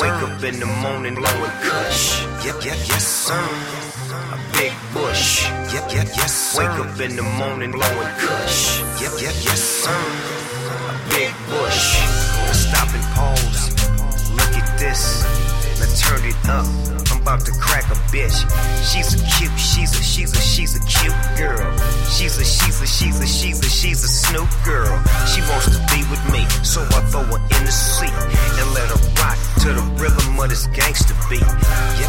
Wake up in the morning blowing kush. Yep, yep, yes, sir. A big bush. Yep, yep, yes, sir. Wake up in the morning blowing kush. Yep, yep, yes, sir. A big bush. I stop and pause. Look at this. I turn it up. I'm about to crack a bitch. She's a cute, she's a, she's a, she's a cute She's a, she's a, she's a, she's a, she's a snoop girl. She wants to be with me, so I throw her in the seat and let her rock to the rhythm of this gangster beat. Yep,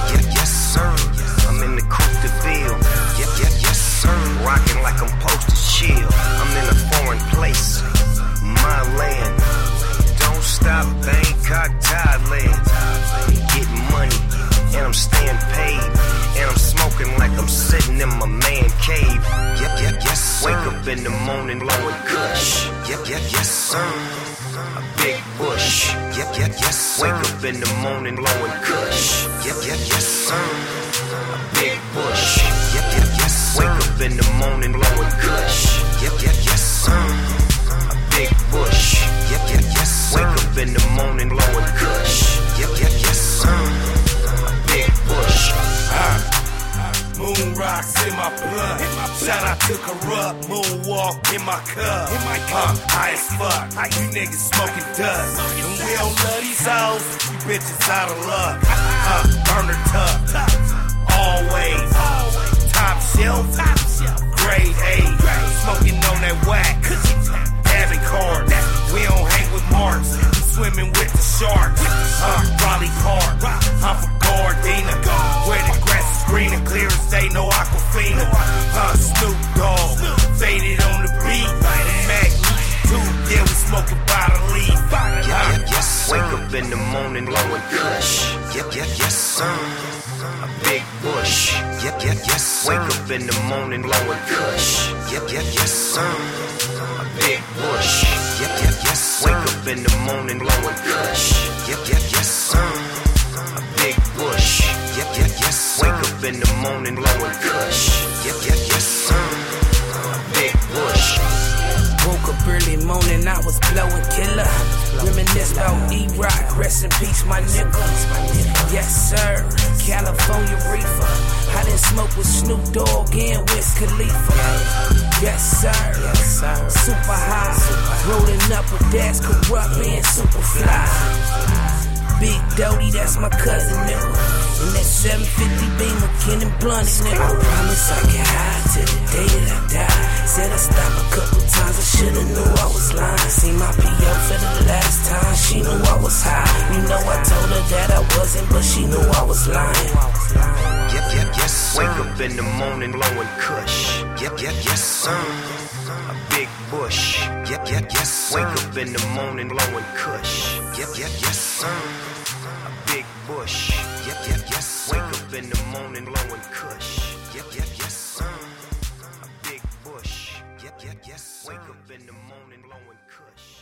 in the morning blowing kush. Yep, yep, yes, sir. A big bush. Yep, yep, yes, sir. Wake up in the morning blowing kush. Yep, yep, yes, sir. A big bush. Yep, yep, yes, sir. Wake up in the morning blowing kush. Yep, yep, yes, Rocks in my blood. Shout out to Kurupt, moonwalk in my cup. High as fuck. How You niggas smoking dust. And we don't love these hoes. You bitches out of luck. Uh, burner tough. Always. Top shelf. Grade A. Smoking on that whack. Having card. We don't hang with marks. We swimming with the sharks. Uh, Raleigh Park. I'm from up in the morning blowing kush. Yep, yep, yes, sir. A big bush. Yep, yep, yes, sir. Wake up in the morning blowing kush. Yep, yep, yes, sir. A big bush. Yep, yep, yes, sir. Wake up in the morning blowing kush. Yep, yep, yes, sir. A big bush. Yep, yep, yes, sir. Wake up in the morning blowing kush. Yep, yep, yes, sir. A big bush. Woke up early morning, I was blowing rest in peace, my nigga. Yes, sir. California reefer. I didn't smoke with Snoop Dogg and Wiz Khalifa. Yes, sir. Super high. Rolling up with Daz Kurupt and super fly. Big Doty, that's my cousin, nigga. And that 750 Beamer, Ken Blunt, nigga. I promise I get high till the day that I die. Said I stop a couple times, I she knew I was lying. Yep, yep, yes, sir. Wake up in the morning blowing kush. Yep, yep, yes, sir. A big bush. Yep, yep, yes, sir. Wake up in the morning blowing kush. Yep, yep, yes, sir. A big bush. Yep, yep, yes, sir. Wake up in the morning blowing kush. Yep, yep, yes, sir. A big bush. Yep, yep, yes, sir. Wake up in the morning blowing kush.